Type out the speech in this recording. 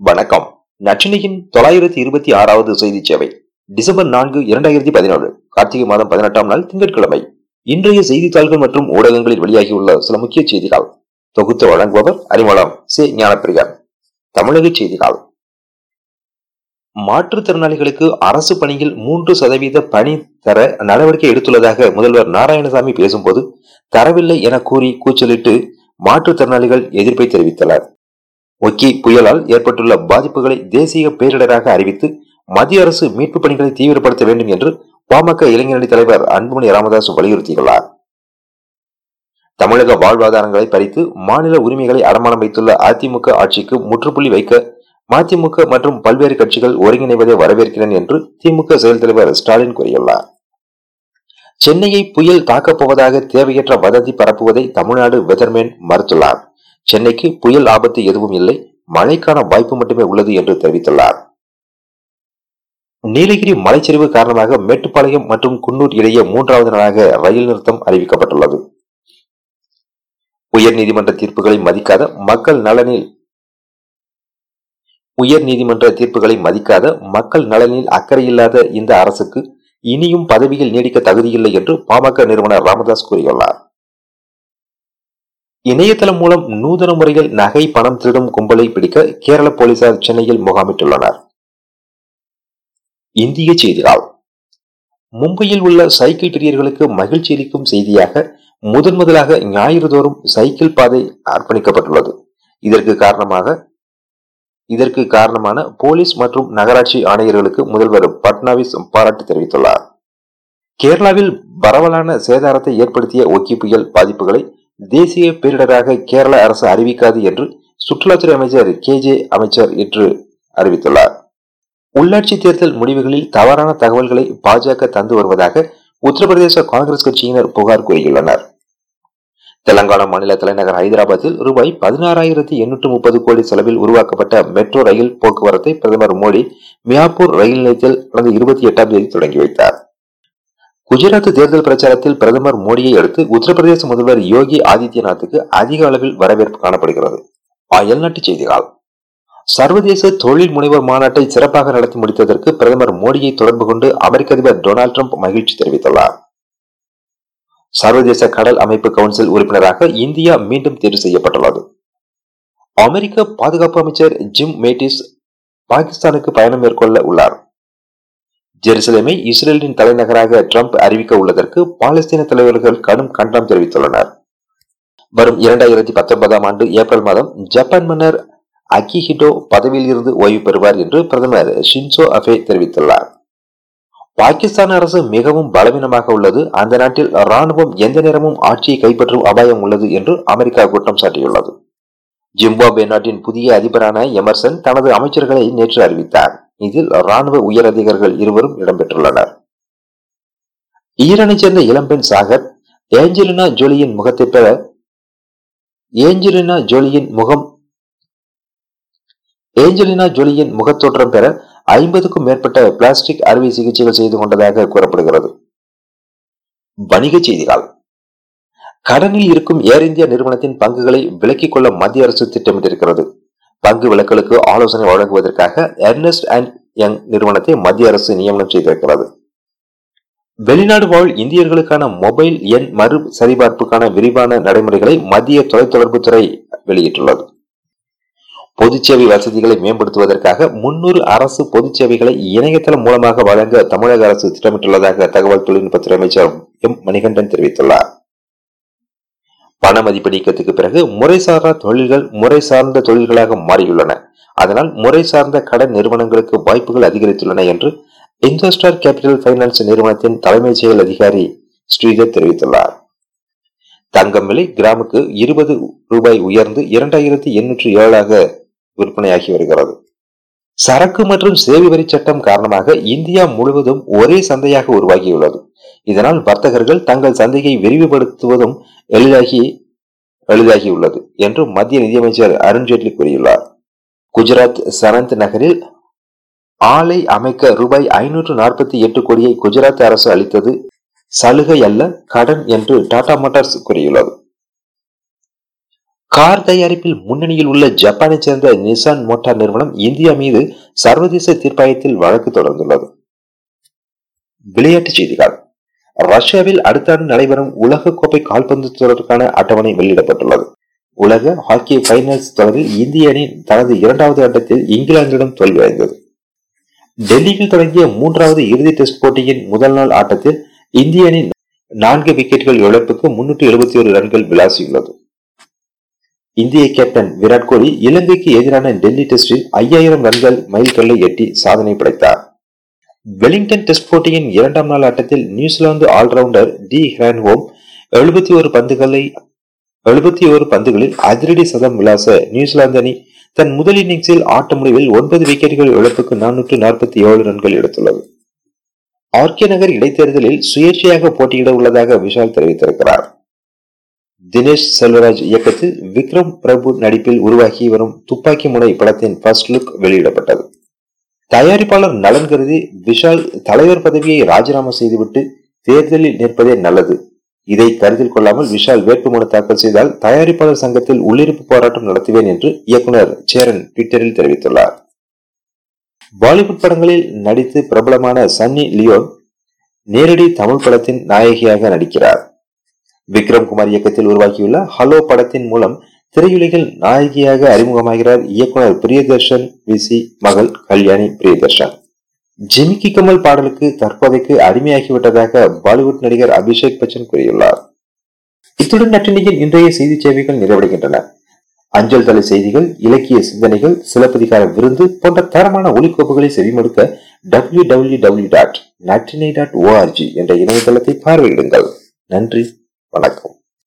வணக்கம். நச்சினையின் தொள்ளாயிரத்தி இருபத்தி ஆறாவது செய்தி சேவை டிசம்பர் நான்கு இரண்டாயிரத்தி பதினேழு கார்த்திகை மாதம் பதினெட்டாம் நாள் திங்கட்கிழமை. இன்றைய செய்தித்தாள்கள் மற்றும் ஊடகங்களில் வெளியாகியுள்ள சில முக்கிய செய்திகள். தொகுத்து வழங்குபவர் அறிமுகம் சே. ஞானப்பிரியா. தமிழக செய்திகள். மாற்றுத்திறனாளிகளுக்கு அரசு பணியில் மூன்று சதவீத பணி தர நடவடிக்கை எடுத்துள்ளதாக முதல்வர் நாராயணசாமி பேசும்போது தரவில்லை என கூறி கூச்சலிட்டு மாற்றுத்திறனாளிகள் எதிர்ப்பை தெரிவித்தனர். ஒக்கி புயலால் ஏற்பட்டுள்ள பாதிப்புகளை தேசிய பேரிடராக அறிவித்து மத்திய அரசு மீட்பு பணிகளை தீவிரப்படுத்த வேண்டும் என்று பாமக இளைஞரணி தலைவர் அன்புமணி ராமதாஸ் வலியுறுத்தியுள்ளார். தமிழக வாழ்வாதாரங்களை பறித்து மாநில உரிமைகளை அடமானம் வைத்துள்ள அதிமுக ஆட்சிக்கு முற்றுப்புள்ளி வைக்க மதிமுக மற்றும் பல்வேறு கட்சிகள் ஒருங்கிணைவதை வரவேற்கிறேன் என்று திமுக செயல் தலைவர் ஸ்டாலின் கூறியுள்ளார். சென்னையை புயல் தாக்கப் போவதாக தேவையற்ற வதந்தி பரப்புவதை தமிழ்நாடு வெதர்மேன் மறுத்துள்ளார். சென்னைக்கு புயல் ஆபத்து எதுவும் இல்லை. மழைக்கான வாய்ப்பு மட்டுமே உள்ளது என்று தெரிவித்துள்ளார். நீலகிரி மலைச்சரிவு காரணமாக மேட்டுப்பாளையம் மற்றும் குன்னூர் இடையே மூன்றாவது நாளாக ரயில் நிறுத்தம் அறிவிக்கப்பட்டுள்ளது. உயர் நீதிமன்ற தீர்ப்புகளை மதிக்காத மக்கள் நலனில் உயர் நீதிமன்ற தீர்ப்புகளை மதிக்காத மக்கள் நலனில் அக்கறையில்லாத இந்த அரசுக்கு இனியும் பதவியில் நீடிக்க தகுதியில்லை என்று பாமக நிறுவனர் ராமதாஸ் கூறியுள்ளார். இணையதளம் மூலம் நூதன முறையில் நகை பணம் திருடும் கும்பலை பிடிக்க கேரள போலீசார் சென்னையில் முகாமிட்டுள்ளனர். இந்திய செய்திகள். மும்பையில் உள்ள சைக்கிள் பிரியர்களுக்கு மகிழ்ச்சி அளிக்கும் செய்தியாக முதன் முதலாக ஞாயிறு தோறும் சைக்கிள் பாதை அர்ப்பணிக்கப்பட்டுள்ளது. இதற்கு காரணமாக இதற்கு காரணமான போலீஸ் மற்றும் நகராட்சி ஆணையர்களுக்கு முதல்வர் பட்னாவிஸ் பாராட்டு தெரிவித்துள்ளார். கேரளாவில் பரவலான சேதாரத்தை ஏற்படுத்திய ஒக்கி புயல் பாதிப்புகளை தேசிய பேரிடராக கேரள அரசு அறிவிக்காது என்று சுற்றுலாத்துறை அமைச்சர் கே ஜே அமைச்சர் இன்று அறிவித்துள்ளார். உள்ளாட்சி தேர்தல் முடிவுகளில் தவறான தகவல்களை பாஜக தந்து வருவதாக உத்தரப்பிரதேச காங்கிரஸ் கட்சியினர் புகார் கூறியுள்ளனர். தெலங்கானா மாநில தலைநகர் ஹைதராபாத்தில் ரூபாய் பதினாறாயிரத்தி எண்ணூற்று முப்பது கோடி செலவில் உருவாக்கப்பட்ட மெட்ரோ ரயில் போக்குவரத்தை பிரதமர் மோடி மியாப்பூர் ரயில் நிலையத்தில் கடந்த இருபத்தி எட்டாம் தேதி தொடங்கி வைத்தார். குஜராத் தேர்தல் பிரச்சாரத்தில் பிரதமர் மோடியை அடுத்து உத்தரப்பிரதேச முதல்வர் யோகி ஆதித்யநாத்துக்கு அதிக அளவில் வரவேற்பு காணப்படுகிறது. அயல்நாட்டு செய்திகள். சர்வதேச தொழில் முனைவர் மாநாட்டை சிறப்பாக நடத்தி முடித்ததற்கு பிரதமர் மோடியை தொடர்பு கொண்டு அமெரிக்க அதிபர் டொனால்டு டிரம்ப் மகிழ்ச்சி தெரிவித்துள்ளார். சர்வதேச கடல் அமைப்பு கவுன்சில் உறுப்பினராக இந்தியா மீண்டும் தேர்வு செய்யப்பட்டுள்ளது. அமெரிக்க பாதுகாப்பு அமைச்சர் ஜிம் மேட்டிஸ் பாகிஸ்தானுக்கு பயணம் மேற்கொள்ள உள்ளார். ஜெருசலேமை இஸ்ரேலின் தலைநகராக ட்ரம்ப் அறிவிக்க உள்ளதற்கு பாலஸ்தீன தலைவர்கள் கடும் கண்டனம் தெரிவித்துள்ளனர். வரும் இரண்டாயிரத்தி பத்தொன்பதாம் ஆண்டு ஏப்ரல் மாதம் ஜப்பான் மன்னர் அக்கிஹிடோ பதவியில் இருந்து ஓய்வு பெறுவார் என்று பிரதமர் ஷின்சோ அபே தெரிவித்துள்ளார். பாகிஸ்தான் அரசு மிகவும் பலவீனமாக உள்ளது. அந்த நாட்டில் ராணுவம் எந்த நேரமும் ஆட்சியை கைப்பற்றும் அபாயம் உள்ளது என்று அமெரிக்கா குற்றம் சாட்டியுள்ளது. ஜிம்பாபே நாட்டின் புதிய அதிபரான எமர்சன் தனது அமைச்சர்களை நேற்று அறிவித்தார். இதில் ராணுவ உயரதிகாரிகள் இருவரும் இடம்பெற்றுள்ளனர். ஈரானை சேர்ந்த இளம்பெண் சாகர் ஏஞ்சலினா ஜோலியின் முகத்தை பெற ஏஞ்சலினா ஜோலியின் முகம் ஏஞ்சலினா ஜோலியின் முகத்தோற்றம் பெற ஐம்பதுக்கும் மேற்பட்ட பிளாஸ்டிக் அறுவை சிகிச்சைகள் செய்து கொண்டதாக கூறப்படுகிறது. வணிகச் செய்திகள். கடனில் இருக்கும் ஏர் இந்தியா நிறுவனத்தின் பங்குகளை விலக்கிக் கொள்ள மத்திய அரசு திட்டமிட்டிருக்கிறது. பங்கு விலக்கலுக்கு ஆலோசனை வழங்குவதற்காக எர்னஸ்ட் அண்ட் யங் நிறுவனத்தை மத்திய அரசு நியமனம் செய்திருக்கிறது. வெளிநாடு வாழ் இந்தியர்களுக்கான மொபைல் எண் மறு சரிபார்ப்புக்கான விரிவான நடைமுறைகளை மத்திய தொலைத்தொடர்புத்துறை வெளியிட்டுள்ளது. பொதுச்சேவை வசதிகளை மேம்படுத்துவதற்காக முன்னூறு அரசு பொதுச்சேவைகளை இணையதளம் மூலமாக வழங்க தமிழக அரசு திட்டமிட்டுள்ளதாக தகவல் தொழில்நுட்பத்துறை அமைச்சர் எம் மணிகண்டன் தெரிவித்துள்ளார். பண மதிப்பு நீக்கத்துக்கு பிறகு முறைசாரா தொழில்கள் முறை சார்ந்த தொழில்களாக மாறியுள்ளன. அதனால் முறை சார்ந்த கடன் நிறுவனங்களுக்கு வாய்ப்புகள் அதிகரித்துள்ளன என்று இந்தோஸ்டார் கேபிட்டல் பைனான்ஸ் நிறுவனத்தின் தலைமைச் செயல் அதிகாரி ஸ்ரீதர் தெரிவித்துள்ளார். தங்கம் விலை கிராமுக்கு இருபது ரூபாய் உயர்ந்து இரண்டாயிரத்தி எண்ணூற்று ஏழாக விற்பனையாகி வருகிறது. சரக்கு மற்றும் சேவை வரி சட்டம் காரணமாக இந்தியா முழுவதும் ஒரே சந்தையாக உருவாகியுள்ளது. இதனால் வர்த்தகர்கள் தங்கள் சந்தையை விரிவுபடுத்துவதும் எளிதாகி எளிதாகியுள்ளது என்று மத்திய நிதியமைச்சர் அருண்ஜேட்லி கூறியுள்ளார். குஜராத் சனந்த் நகரில் ஆலை அமைக்க ரூபாய் ஐநூற்று நாற்பத்தி எட்டு கோடியை குஜராத் அரசு அளித்தது சலுகை அல்ல கடன் என்று டாடா மோட்டார்ஸ் கூறியுள்ளது. கார் தயாரிப்பில் முன்னணியில் உள்ள ஜப்பானைச் சேர்ந்த நிசான் மோட்டார் நிறுவனம் இந்தியா மீது சர்வதேச தீர்ப்பாயத்தில் வழக்கு தொடர்ந்துள்ளது. விளையாட்டுச் செய்திகள். ரஷ்யாவில் அடுத்த ஆண்டு நடைபெறும் உலக கோப்பை கால்பந்து தொடருக்கான அட்டவணை வெளியிடப்பட்டுள்ளது. உலக ஹாக்கி பைனல்ஸ் தொடரில் இந்திய அணி தனது இரண்டாவது ஆட்டத்தில் இங்கிலாந்திடம் தோல்வியடைந்தது. டெல்லியில் தொடங்கிய மூன்றாவது இறுதி டெஸ்ட் போட்டியின் முதல் நாள் ஆட்டத்தில் இந்திய அணி நான்கு விக்கெட்டுகள் இழப்புக்கு முன்னூற்று எழுபத்தி ஒரு ரன்கள் விளாசியுள்ளது. இந்திய கேப்டன் விராட் கோலி இலங்கைக்கு எதிரான டெல்லி டெஸ்டில் ஐயாயிரம் ரன்கள் மைல் கல்லை எட்டி சாதனை படைத்தார். வெலிங்டன் டெஸ்ட் போட்டியின் இரண்டாம் நாள் ஆட்டத்தில் நியூசிலாந்து ஆல்ரவுண்டர் டி ஹேன்ஹோம் எழுபத்தி ஒரு பந்துகளை எழுபத்தி ஒரு பந்துகளில் அதிரடி சதம் விளாச நியூசிலாந்து அணி தன் முதல் இன்னிங்ஸில் ஆட்ட முடிவில் ஒன்பது விக்கெட்டுகள் இழப்புக்கு நானூற்று நாற்பத்தி ஏழு ரன்கள் எடுத்துள்ளது. ஆர்கே நகர் இடைத்தேர்தலில் சுயேட்சையாக போட்டியிட உள்ளதாக விஷால் தெரிவித்திருக்கிறார். தினேஷ் செல்வராஜ் இயக்கத்தில் விக்ரம் பிரபு நடிப்பில் உருவாகி வரும் துப்பாக்கி முனை படத்தின் ஃபர்ஸ்ட் லுக் வெளியிடப்பட்டது. தயாரிப்பாளர் நலன் கருதி விஷால் தலைவர் பதவியை ராஜினாமா செய்துவிட்டு தேர்தலில் நிற்பதே நல்லது. இதை கருத்தில் கொள்ளாமல் விஷால் வேட்புமனு தாக்கல் செய்தால் தயாரிப்பாளர் சங்கத்தில் உள்ளிருப்பு போராட்டம் நடத்துவேன் என்று இயக்குனர் சேரன் ட்விட்டரில் தெரிவித்துள்ளார். பாலிவுட் படங்களில் நடித்து பிரபலமான சன்னி லியோன் நேரடி தமிழ் படத்தின் நாயகியாக நடிக்கிறார். விக்ரம் குமார் இயக்கத்தில் உருவாக்கியுள்ள ஹலோ படத்தின் மூலம் திரையுலகில் நாயகியாக அறிமுகமாகிறார் இயக்குனர் பிரியதர்ஷன் விசி மகள் கல்யாணி பிரியதர்ஷன். ஜிமிக்கி கமல் பாடலுக்கு தற்போதைக்கு அடிமையாகிவிட்டதாக பாலிவுட் நடிகர் அபிஷேக் பச்சன் கூறியுள்ளார். இத்துடன் நட்டினியின் இன்றைய செய்தி சேவைகள் நிறைவடைகின்றன. அஞ்சல் தலை செய்திகள் இலக்கிய சிந்தனைகள் சிலப்பதிகார விருந்து போன்ற தரமான ஒலிக்கோப்புகளை செவிமடுக்க டபிள்யூ டபிள்யூ டபிள்யூ டாட் நட்டினை டாட் ஓஆர்ஜி என்ற இணையதளத்தை பார்வையிடுங்கள். நன்றி. வணக்கம்.